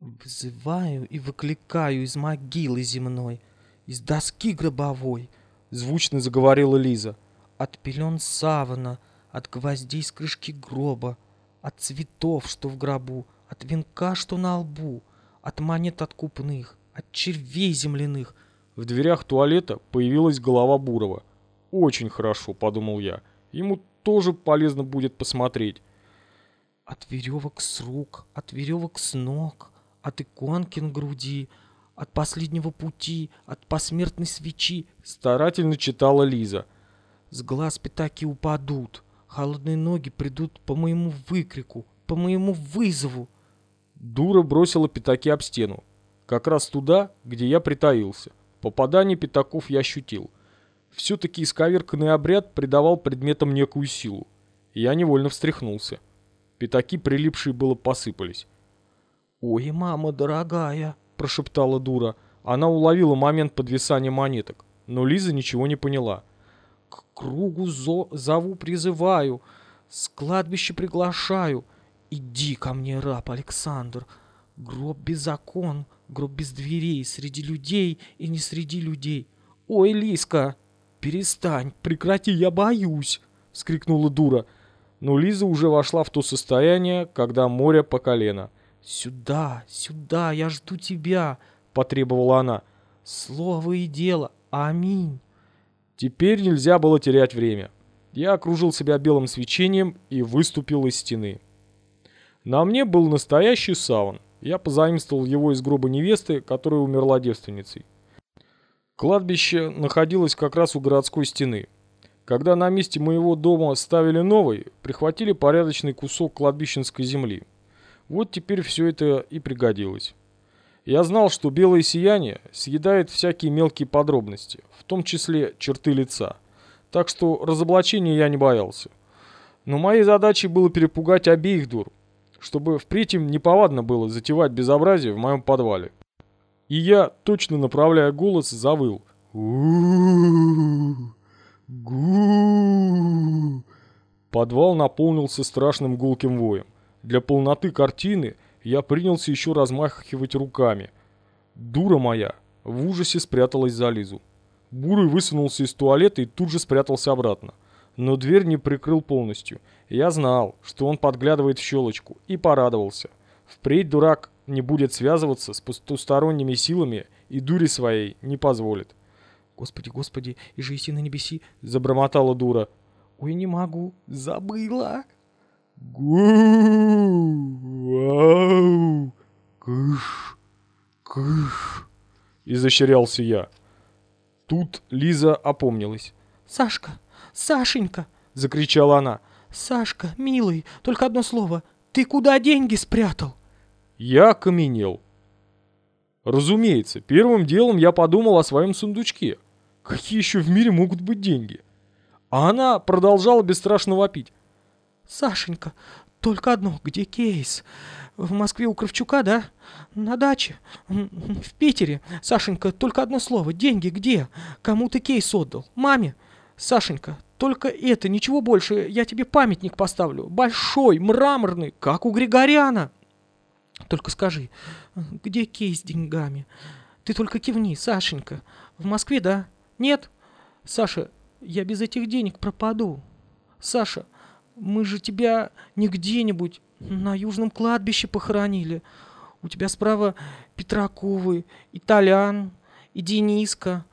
Взываю и выкликаю из могилы земной, из доски гробовой, звучно заговорила Лиза. От пелен савана, от гвоздей с крышки гроба, от цветов, что в гробу, от венка, что на лбу, от монет откупных, от червей земляных. В дверях туалета появилась голова Бурова. «Очень хорошо», — подумал я. «Ему тоже полезно будет посмотреть». От веревок с рук, от веревок с ног, от иконки на груди, от последнего пути, от посмертной свечи, старательно читала Лиза. С глаз пятаки упадут, холодные ноги придут по моему выкрику, по моему вызову. Дура бросила пятаки об стену, как раз туда, где я притаился. Попадание пятаков я ощутил. Все-таки исковерканный обряд придавал предметам некую силу. Я невольно встряхнулся. Пятаки, прилипшие было, посыпались. «Ой, мама дорогая!» – прошептала дура. Она уловила момент подвисания монеток, но Лиза ничего не поняла. «К кругу зо зову призываю, с кладбища приглашаю. Иди ко мне, раб Александр. Гроб без окон, гроб без дверей, среди людей и не среди людей. Ой, Лиска, перестань, прекрати, я боюсь!» – вскрикнула дура. Но Лиза уже вошла в то состояние, когда море по колено – «Сюда, сюда, я жду тебя!» — потребовала она. «Слово и дело! Аминь!» Теперь нельзя было терять время. Я окружил себя белым свечением и выступил из стены. На мне был настоящий саван. Я позаимствовал его из гроба невесты, которая умерла девственницей. Кладбище находилось как раз у городской стены. Когда на месте моего дома ставили новый, прихватили порядочный кусок кладбищенской земли. Вот теперь все это и пригодилось. Я знал, что белое сияние съедает всякие мелкие подробности, в том числе черты лица. Так что разоблачения я не боялся. Но моей задачей было перепугать обеих дур, чтобы впредь им неповадно было затевать безобразие в моем подвале. И я, точно направляя голос, завыл. Подвал наполнился страшным гулким воем. Для полноты картины я принялся еще размахивать руками. Дура моя в ужасе спряталась за Лизу. Бурый высунулся из туалета и тут же спрятался обратно. Но дверь не прикрыл полностью. Я знал, что он подглядывает в щелочку, и порадовался. Впредь дурак не будет связываться с потусторонними силами и дури своей не позволит. «Господи, Господи, и же на небеси!» — забормотала дура. «Ой, не могу, забыла!» Гу-вау, кыш, кыш, изощрялся я. Тут Лиза опомнилась. «Сашка, Сашенька!» — закричала она. «Сашка, милый, только одно слово. Ты куда деньги спрятал?» Я окаменел. Разумеется, первым делом я подумал о своем сундучке. Какие еще в мире могут быть деньги? А она продолжала бесстрашно вопить. Сашенька, только одно, где кейс? В Москве у Кравчука, да? На даче? В Питере? Сашенька, только одно слово, деньги где? Кому ты кейс отдал? Маме? Сашенька, только это, ничего больше, я тебе памятник поставлю. Большой, мраморный, как у Григоряна. Только скажи, где кейс с деньгами? Ты только кивни, Сашенька. В Москве, да? Нет? Саша, я без этих денег пропаду. Саша, мы же тебя не где-нибудь на южном кладбище похоронили. У тебя справа Петраковы, и Толян, и Дениска.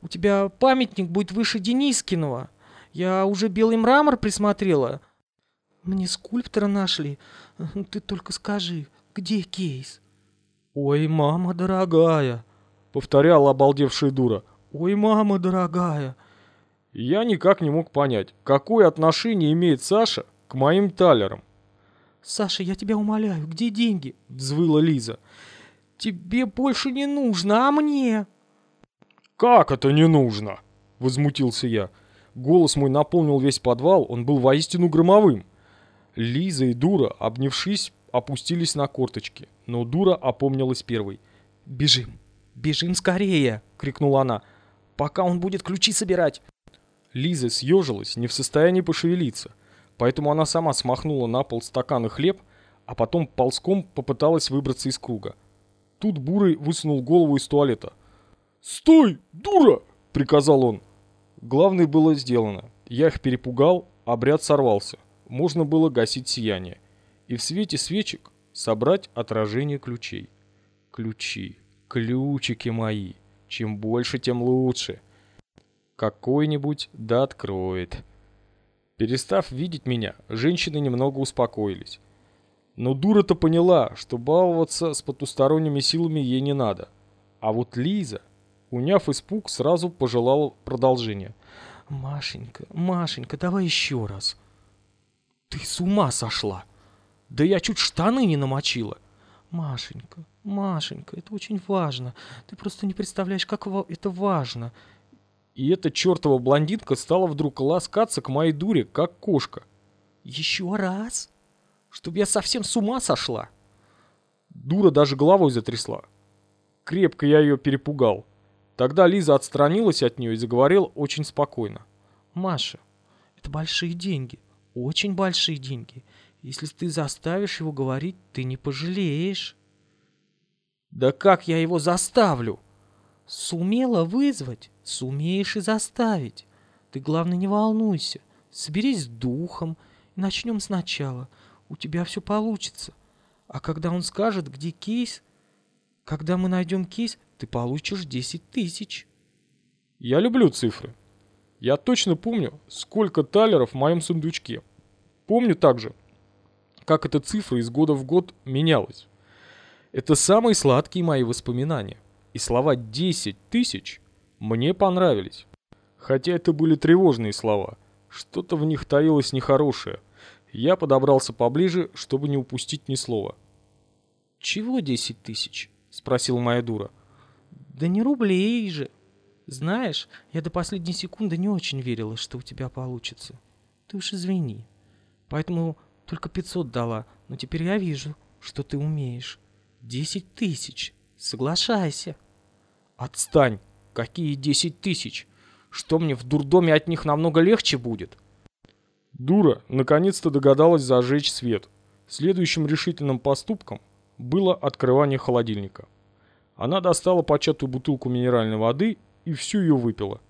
У тебя памятник будет выше Денискиного. Я уже белый мрамор присмотрела. Мне скульптора нашли. Ты только скажи, где кейс? Ой, мама дорогая, повторяла обалдевшая дура. Ой, мама дорогая. Я никак не мог понять, какое отношение имеет Саша к моим талерам. «Саша, я тебя умоляю, где деньги?» — взвыла Лиза. «Тебе больше не нужно, а мне?» «Как это не нужно?» — возмутился я. Голос мой наполнил весь подвал, он был воистину громовым. Лиза и Дура, обнявшись, опустились на корточки, но Дура опомнилась первой. «Бежим, бежим скорее!» — крикнула она. «Пока он будет ключи собирать!» Лиза съежилась, не в состоянии пошевелиться, поэтому она сама смахнула на пол стакан и хлеб, а потом ползком попыталась выбраться из круга. Тут Бурый высунул голову из туалета. «Стой, дура!» — приказал он. Главное было сделано. Я их перепугал, обряд сорвался. Можно было гасить сияние. И в свете свечек собрать отражение ключей. Ключи, ключики мои. Чем больше, тем лучше. Какой-нибудь да откроет. Перестав видеть меня, женщины немного успокоились. Но дура-то поняла, что баловаться с потусторонними силами ей не надо. А вот Лиза, уняв испуг, сразу пожелала продолжения. «Машенька, Машенька, давай еще раз». «Ты с ума сошла! Да я чуть штаны не намочила!» «Машенька, Машенька, это очень важно. Ты просто не представляешь, как это важно». И эта чертова блондинка стала вдруг ласкаться к моей дуре, как кошка. «Еще раз?» Чтоб я совсем с ума сошла. Дура даже головой затрясла. Крепко я ее перепугал. Тогда Лиза отстранилась от нее и заговорила очень спокойно. «Маша, это большие деньги, очень большие деньги. Если ты заставишь его говорить, ты не пожалеешь». «Да как я его заставлю?» «Сумела вызвать, сумеешь и заставить. Ты, главное, не волнуйся. Соберись с духом и начнем сначала у тебя все получится. А когда он скажет, где кейс, когда мы найдем кейс, ты получишь 10 тысяч. Я люблю цифры. Я точно помню, сколько талеров в моем сундучке. Помню также, как эта цифра из года в год менялась. Это самые сладкие мои воспоминания. И слова 10 тысяч мне понравились. Хотя это были тревожные слова. Что-то в них таилось нехорошее – я подобрался поближе, чтобы не упустить ни слова. «Чего десять тысяч?» — спросила моя дура. «Да не рублей же. Знаешь, я до последней секунды не очень верила, что у тебя получится. Ты уж извини. Поэтому только пятьсот дала, но теперь я вижу, что ты умеешь. Десять тысяч. Соглашайся». «Отстань! Какие десять тысяч? Что мне в дурдоме от них намного легче будет?» Дура наконец-то догадалась зажечь свет. Следующим решительным поступком было открывание холодильника. Она достала початую бутылку минеральной воды и всю ее выпила.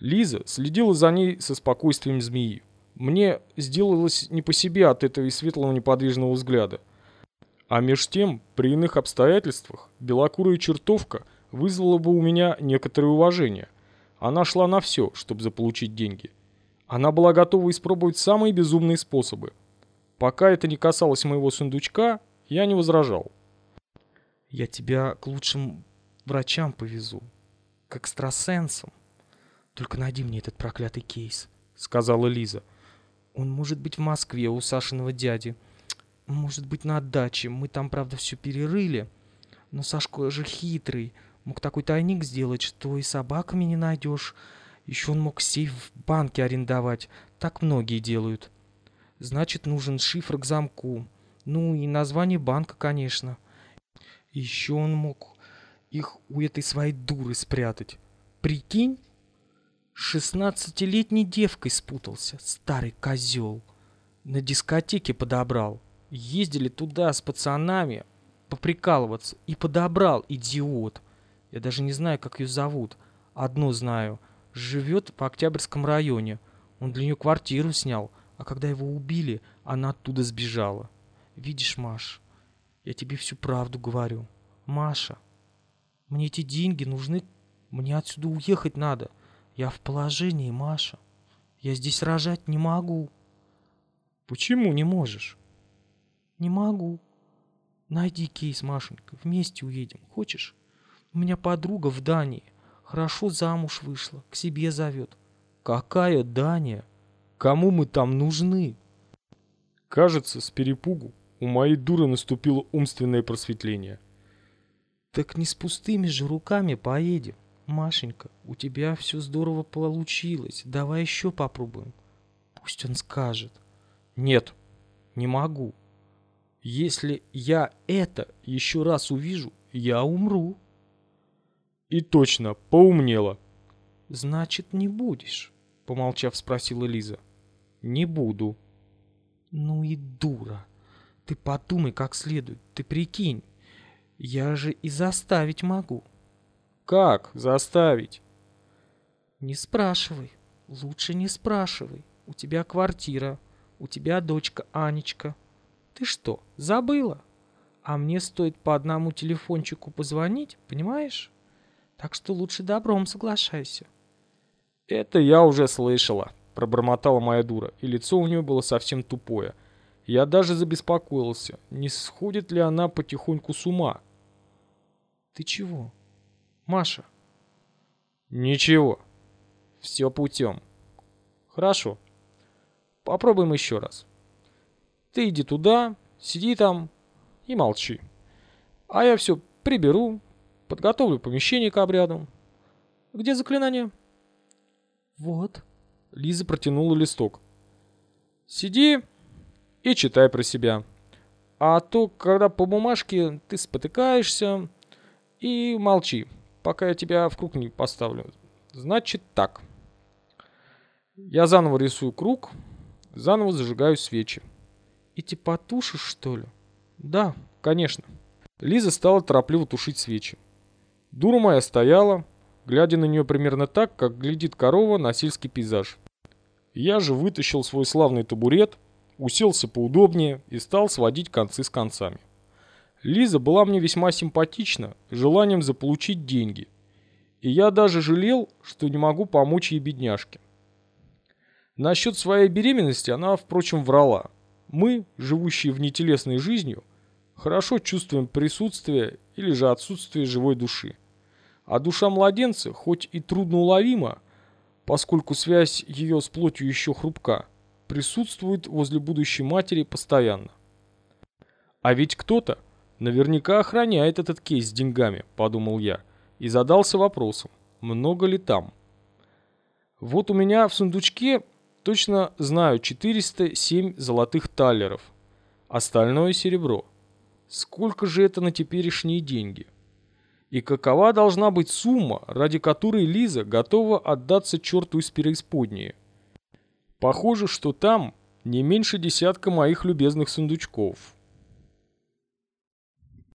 Лиза следила за ней со спокойствием змеи. Мне сделалось не по себе от этого светлого неподвижного взгляда. А меж тем, при иных обстоятельствах, белокурая чертовка вызвала бы у меня некоторое уважение. Она шла на все, чтобы заполучить деньги. Она была готова испробовать самые безумные способы. Пока это не касалось моего сундучка, я не возражал. «Я тебя к лучшим врачам повезу, к экстрасенсам. Только найди мне этот проклятый кейс», — сказала Лиза. «Он может быть в Москве у Сашиного дяди. Может быть на даче. Мы там, правда, все перерыли. Но Сашка же хитрый. Мог такой тайник сделать, что и собаками не найдешь». Еще он мог сейф в банке арендовать. Так многие делают. Значит, нужен шифр к замку. Ну и название банка, конечно. Еще он мог их у этой своей дуры спрятать. Прикинь? Шестнадцатилетней девкой спутался, старый козел. На дискотеке подобрал. Ездили туда с пацанами поприкалываться. И подобрал, идиот. Я даже не знаю, как ее зовут. Одно знаю — живет по Октябрьском районе. Он для нее квартиру снял, а когда его убили, она оттуда сбежала. Видишь, Маш, я тебе всю правду говорю. Маша, мне эти деньги нужны, мне отсюда уехать надо. Я в положении, Маша. Я здесь рожать не могу. Почему не можешь? Не могу. Найди кейс, Машенька, вместе уедем. Хочешь? У меня подруга в Дании. Хорошо замуж вышла, к себе зовет. Какая Даня? Кому мы там нужны? Кажется, с перепугу у моей дуры наступило умственное просветление. Так не с пустыми же руками поедем. Машенька, у тебя все здорово получилось. Давай еще попробуем. Пусть он скажет. Нет, не могу. Если я это еще раз увижу, я умру. И точно, поумнела. «Значит, не будешь?» — помолчав, спросила Лиза. «Не буду». «Ну и дура. Ты подумай как следует. Ты прикинь. Я же и заставить могу. Как заставить? Не спрашивай. Лучше не спрашивай. У тебя квартира. У тебя дочка Анечка. Ты что, забыла? А мне стоит по одному телефончику позвонить, понимаешь? Так что лучше добром соглашайся. Это я уже слышала, пробормотала моя дура, и лицо у нее было совсем тупое. Я даже забеспокоился, не сходит ли она потихоньку с ума. Ты чего? Маша? Ничего. Все путем. Хорошо. Попробуем еще раз. Ты иди туда, сиди там и молчи. А я все приберу, подготовлю помещение к обряду. Где заклинание? Вот. Лиза протянула листок. Сиди и читай про себя. А то, когда по бумажке ты спотыкаешься, и молчи, пока я тебя в круг не поставлю. Значит так. Я заново рисую круг, заново зажигаю свечи. И ты потушишь, что ли? Да, конечно. Лиза стала торопливо тушить свечи. Дура моя стояла, глядя на нее примерно так, как глядит корова на сельский пейзаж. Я же вытащил свой славный табурет, уселся поудобнее и стал сводить концы с концами. Лиза была мне весьма симпатична, желанием заполучить деньги. И я даже жалел, что не могу помочь ей бедняжке. Насчет своей беременности она, впрочем, врала. Мы, живущие в нетелесной жизнью, хорошо чувствуем присутствие или же отсутствие живой души. А душа младенца, хоть и трудно уловима, поскольку связь ее с плотью еще хрупка, присутствует возле будущей матери постоянно. А ведь кто-то наверняка охраняет этот кейс с деньгами, подумал я, и задался вопросом, много ли там. Вот у меня в сундучке Точно знаю 407 золотых талеров. Остальное серебро. Сколько же это на теперешние деньги? И какова должна быть сумма, ради которой Лиза готова отдаться черту из преисподней? Похоже, что там не меньше десятка моих любезных сундучков.